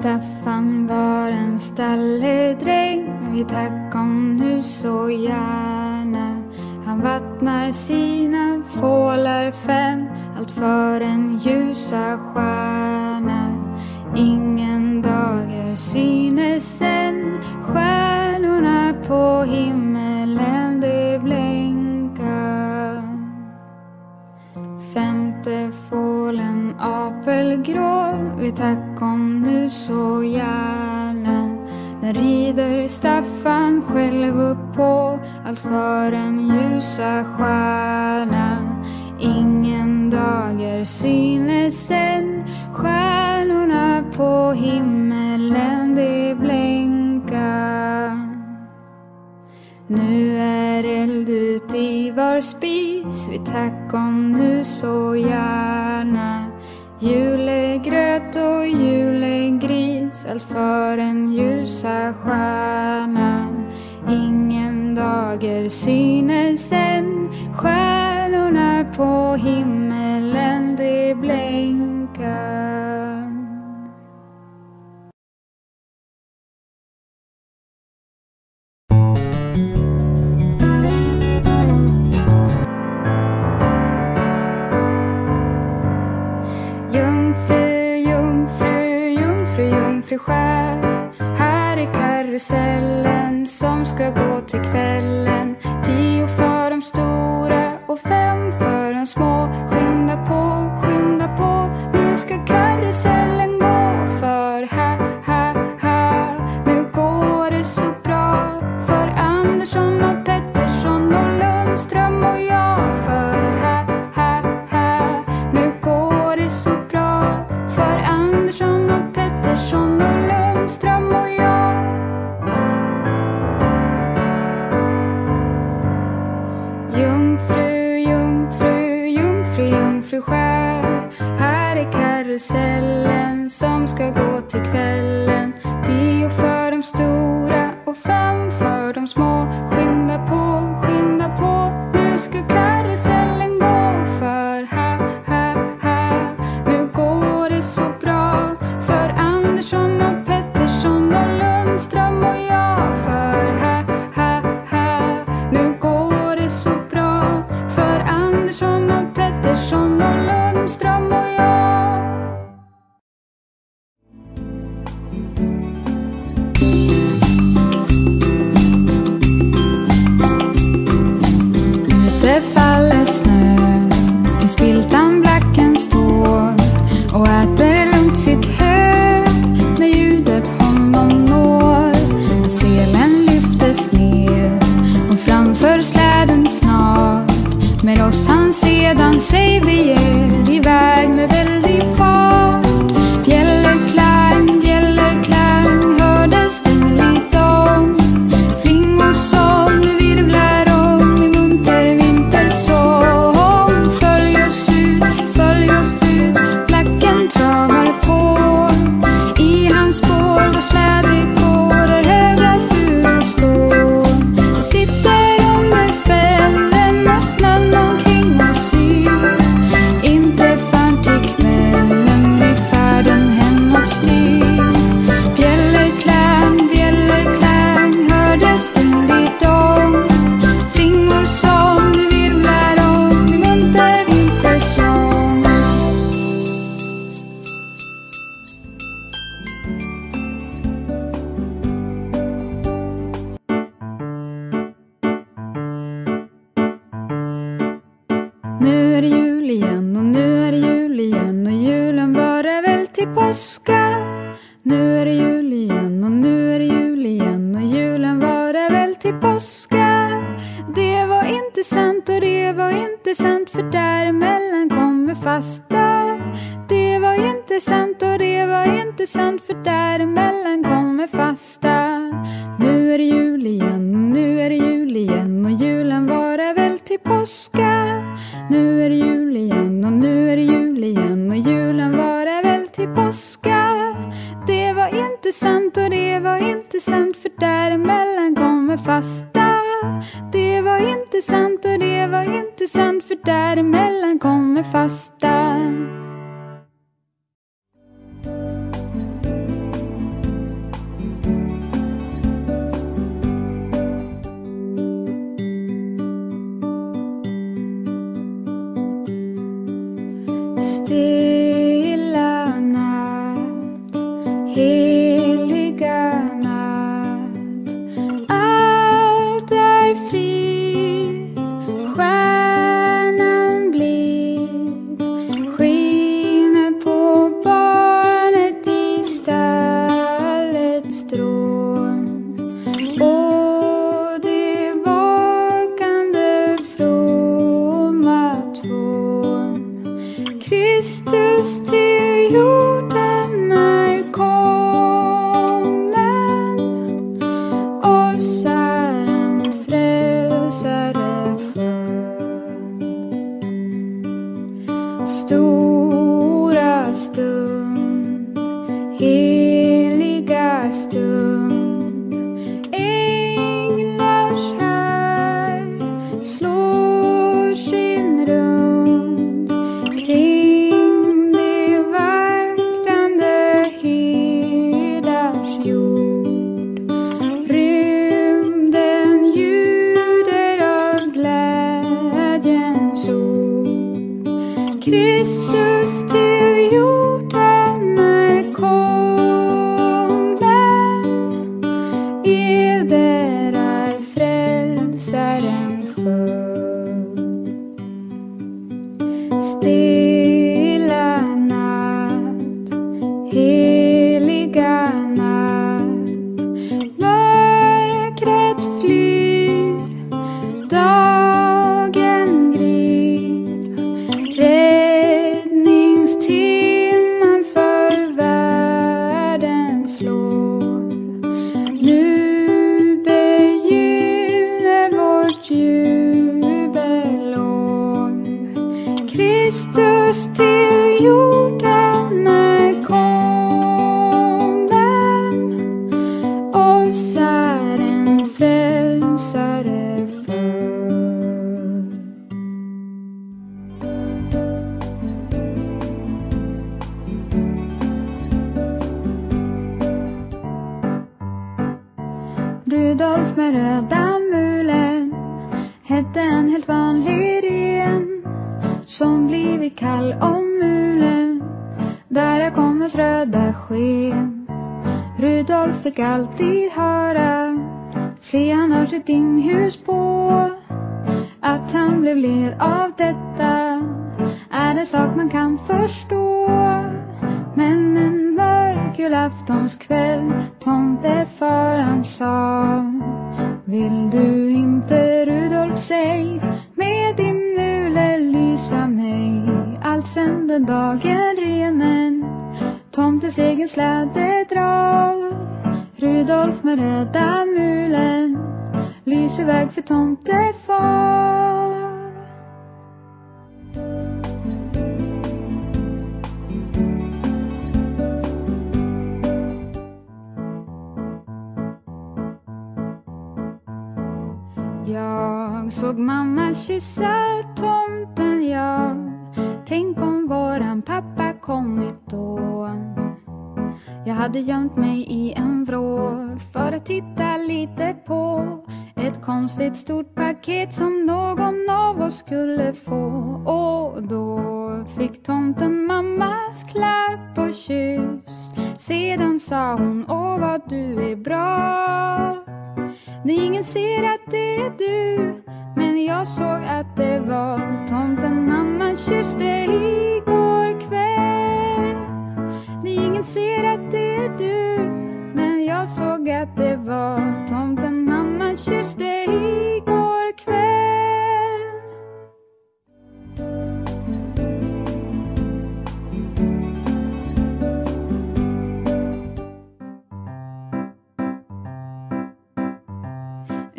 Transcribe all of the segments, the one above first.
Staffan var en stalledräng Vi tackom nu så gärna. Han vattnar sina fålar fem. Allt för en ljusa stjärna. Ingen dager synes än. Stjärnorna på himmelen de blänka Femte fålen apelgrå. Vi tack bakom nu så gärna Den rider Staffan själv upp på allt för den ljusa stjärna. Ingen dager synes än Stjärnorna på himmelen de blänka Nu är eld ut i var spis Vi tackom nu så gärna. Julegröt och julegris, allt för den ljusa stjärnan. Ingen dager synes än, stjärnorna på himmelen de blänkar. Jungfru, jungfru, jungfru, jungfru själ Här är karusellen som ska gå till kvällen. Tio que världen snart. Med oss han sedan sig beger iväg med väldig fart. fasta. Det var inte sant och det var inte sant för däremellan kommer fasta. Stilla natt Kristus till en tomte för han sa Vill du inte Rudolf säg med din mule lysa mig? Allt sen den dagen renen tomtens egen släde drar Rudolf med röda mulen lyser väg för tomtefar. Jag såg mamma kyssa tomten, ja. Tänk om våran pappa kommit då. Jag hade gömt mig i en vrå för att titta lite på ett konstigt stort paket som någon av oss skulle få. Och då fick tomten mammas klapp och kyss. Sedan sa hon, åh vad du är bra. När ingen ser att det är du Men jag såg att det var tomten mamma kysste igår kväll. När ingen ser att det är du Men jag såg att det var tomten mamma kysste igår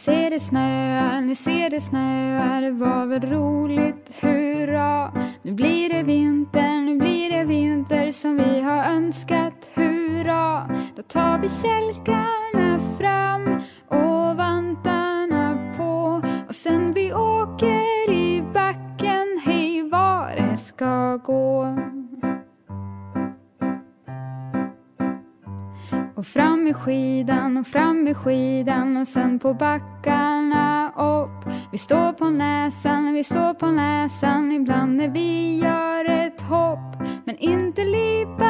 ser det snöar, ni ser det snöar, det var väl roligt, hurra. Nu blir det vinter, nu blir det vinter som vi har önskat, hurra. Då tar vi kälkarna skidan och fram med skidan och sen på backarna upp. Vi står på näsan, vi står på näsan ibland när vi gör ett hopp. Men inte lipa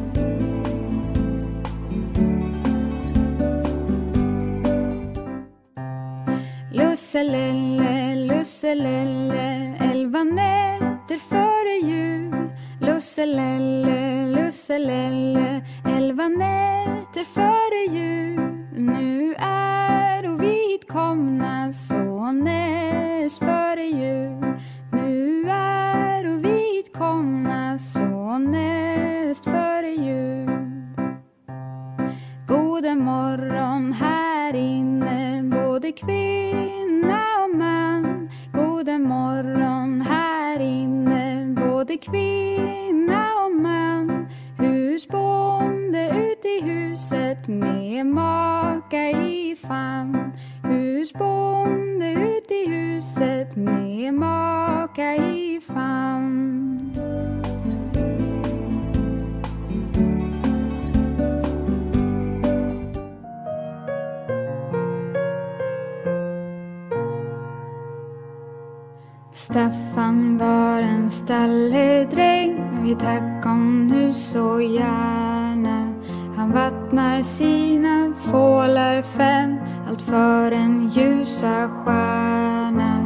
Lusselelle, lusselelle, elva nätter före jul. Lusselelle, lusselelle, elva nätter före jul. Nu är vi hitkomna så näst före jul. Nu är vi hitkomna så näst före jul. Gode morgon här inne, både kvinna och gärna. Han vattnar sina fålar fem, allt för en ljusa stjärna.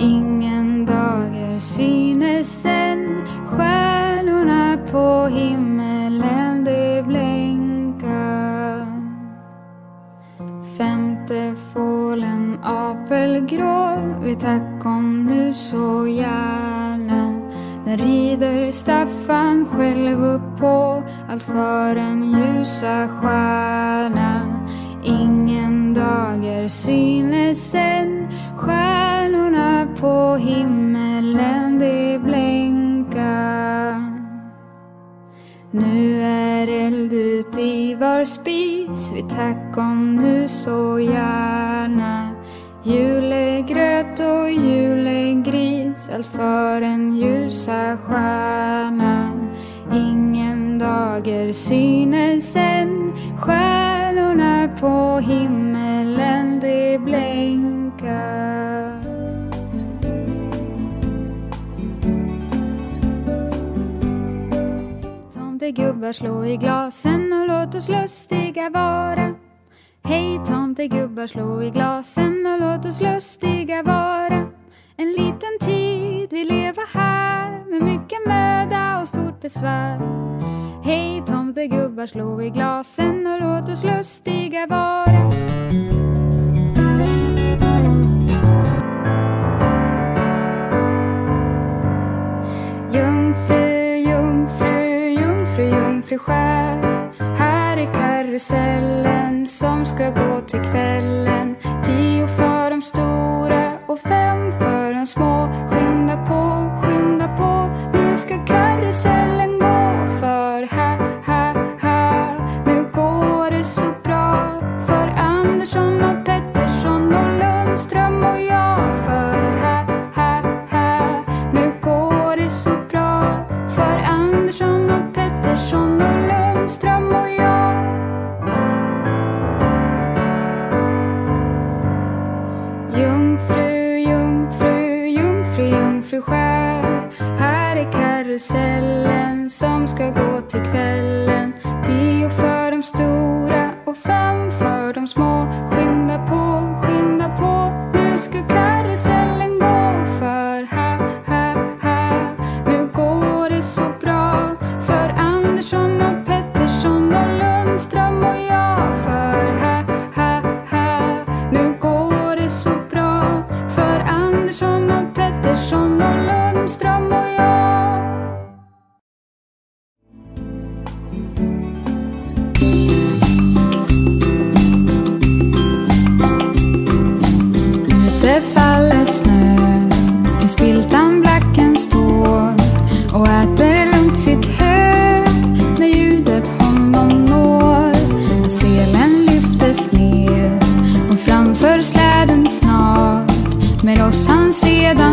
Ingen dager synes än, stjärnorna på himmelen de blänka. Femte fålen apelgrå vi tackom nu så gärna. Den rider Staffan själv upp på allt för en ljusa stjärna. Ingen dager synes än, stjärnorna på himmelen de blänka. Nu är eld ut i var spis, vi tackom nu så gärna. Julegröt och julegris, allt för en ljusa stjärna. Ingen dager synes än, stjärnorna på himmelen de blänka. Tomtegubbar slå i glasen och låt oss lustiga vara. Hej tomtegubbar slå i glasen och låt oss lustiga vara. En liten tid vi leva här med mycket möda och stort besvär. Hej tomtegubbar slå i glasen och låt oss lustiga vara. Jungfru, jungfru, jungfru, jungfru skär. Karusellen som ska gå till kvällen. Ställen som ska gå till kvällen. Tio för de stora och fem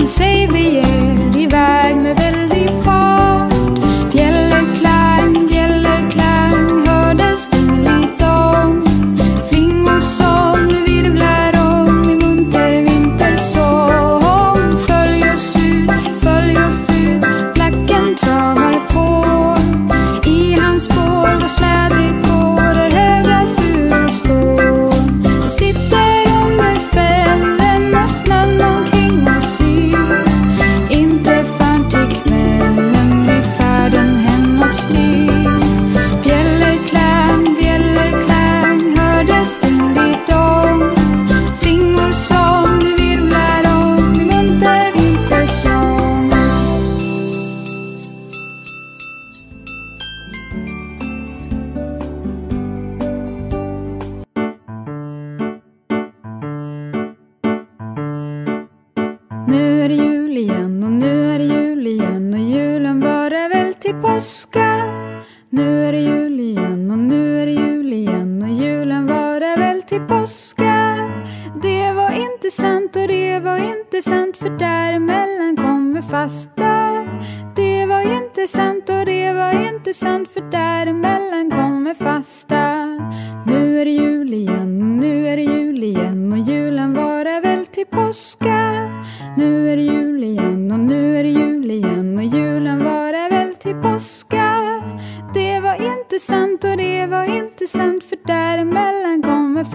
I'm saving.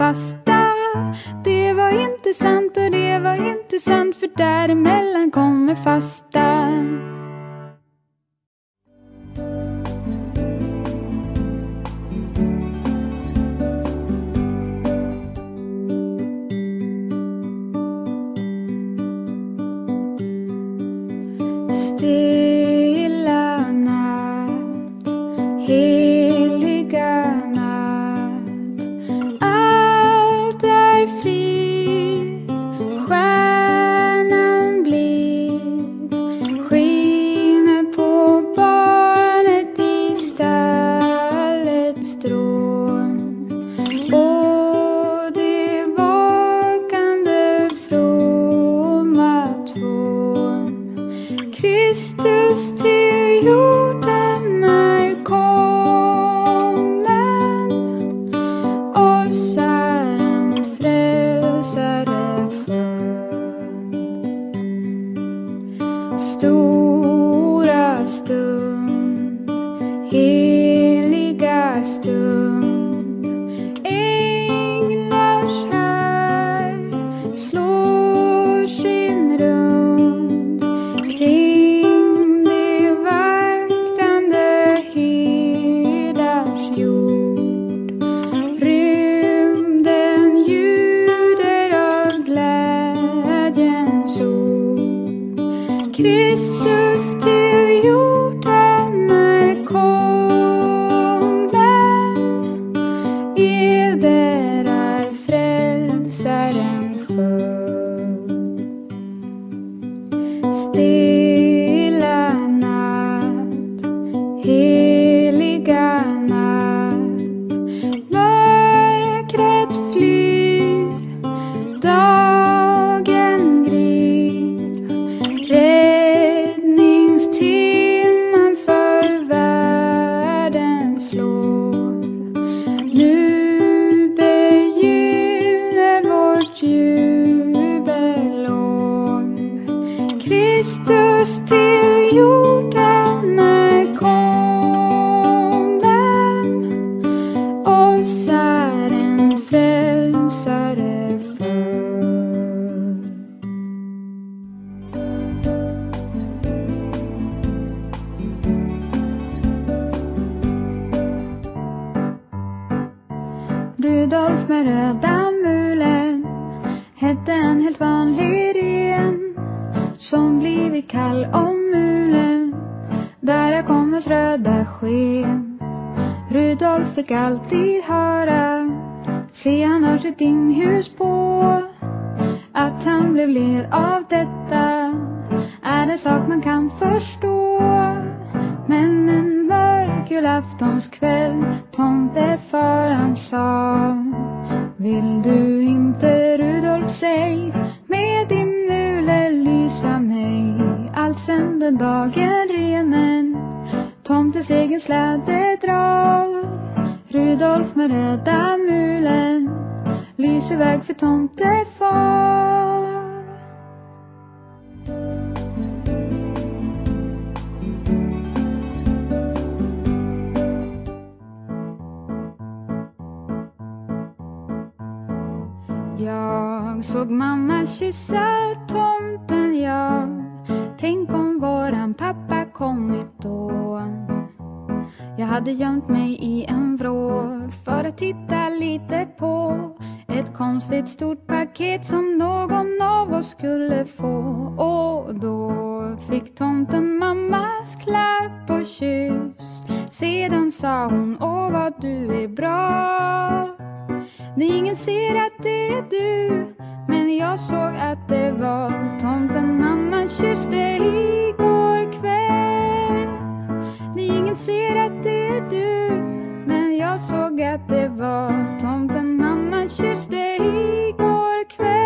Fasta. Det var inte sant och det var inte sant för däremellan kommer fasta. strån to steal you julaftonskväll tomte han sa Vill du inte Rudolf säg med din mule lysa mig? Allt sen den dagen renen tomtens egen släde drar Rudolf med röda mulen lyser väg för tomtefar. Jag såg mamma kyssa tomten, ja. Tänk om våran pappa kommit då. Jag hade gömt mig i en vrå för att titta lite på ett konstigt stort paket som någon av oss skulle få. Och då fick tomten mammas klapp och kyss. Sedan sa hon, åh vad du är bra. Nej, ingen ser att det är du Men jag såg att det var tomten mamma kysste igår kväll. Nej, ingen ser att det är du Men jag såg att det var tomten mamma kysste igår kväll.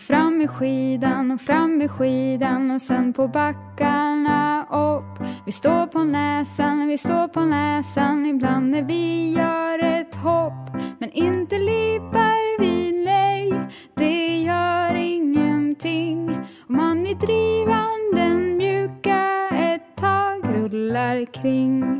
Och fram med skidan och fram med skidan och sen på backarna upp. Vi står på näsan, vi står på näsan ibland när vi gör ett hopp. Men inte lipar vi, nej, det gör ingenting. Om man är drivande mjuka ett tag rullar kring.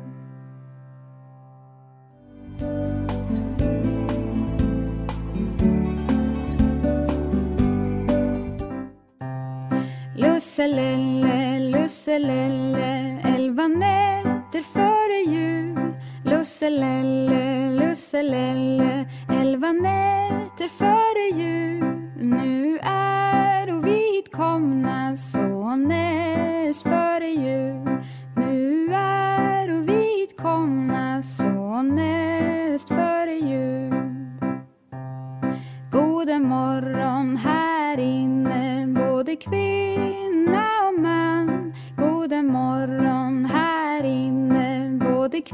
Lusselelle, lusselelle, elva nätter före jul. Lusselelle, lusselelle, elva nätter före jul. Nu är vi hit komna så näst före jul. Nu är vi hit komna så näst före jul. Gode morgon här inne, både kvinnor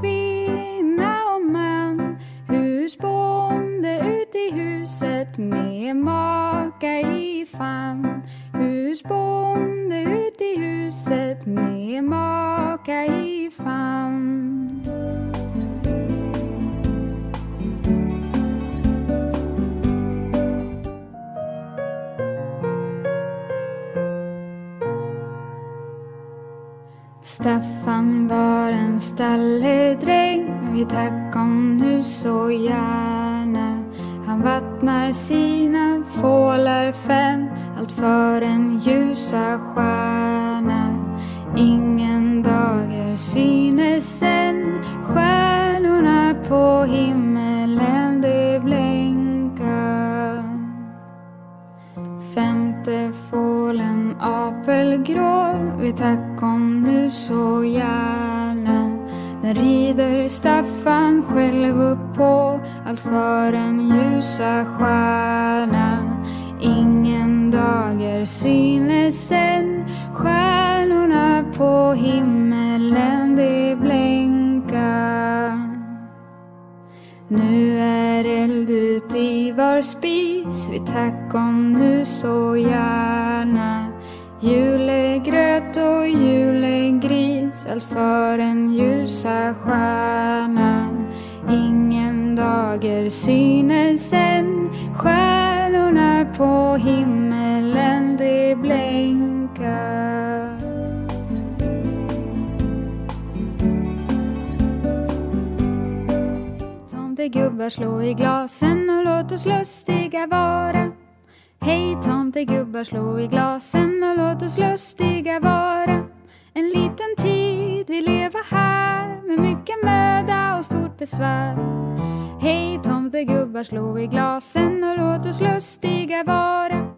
kvinna och man. Husbonde ut i huset med maka i famn. Staffan var en stalledräng vid tack om nu så gärna. Han vattnar sina fålar fem, allt för en ljusa stjärna. Ingen dager synes än, stjärnorna på himlen apelgrå, vi tack om nu så gärna. Den rider Staffan själv upp på, allt för en ljusa stjärna. Ingen dager synes än, stjärnorna på himmelen de blänka. Nu är eld ut i var spis, vi tack om nu så gärna. Julegröt och julegris, allt för en ljusa stjärna. Ingen dager synes än, stjärnorna på himmelen de blänka. Tomtegubbar slå i glasen och låt oss lustiga vara. Hej tomtegubbar slå i glasen och låt oss lustiga vara. En liten tid vi leva här med mycket möda och stort besvär. Hej tomtegubbar slå i glasen och låt oss lustiga vara.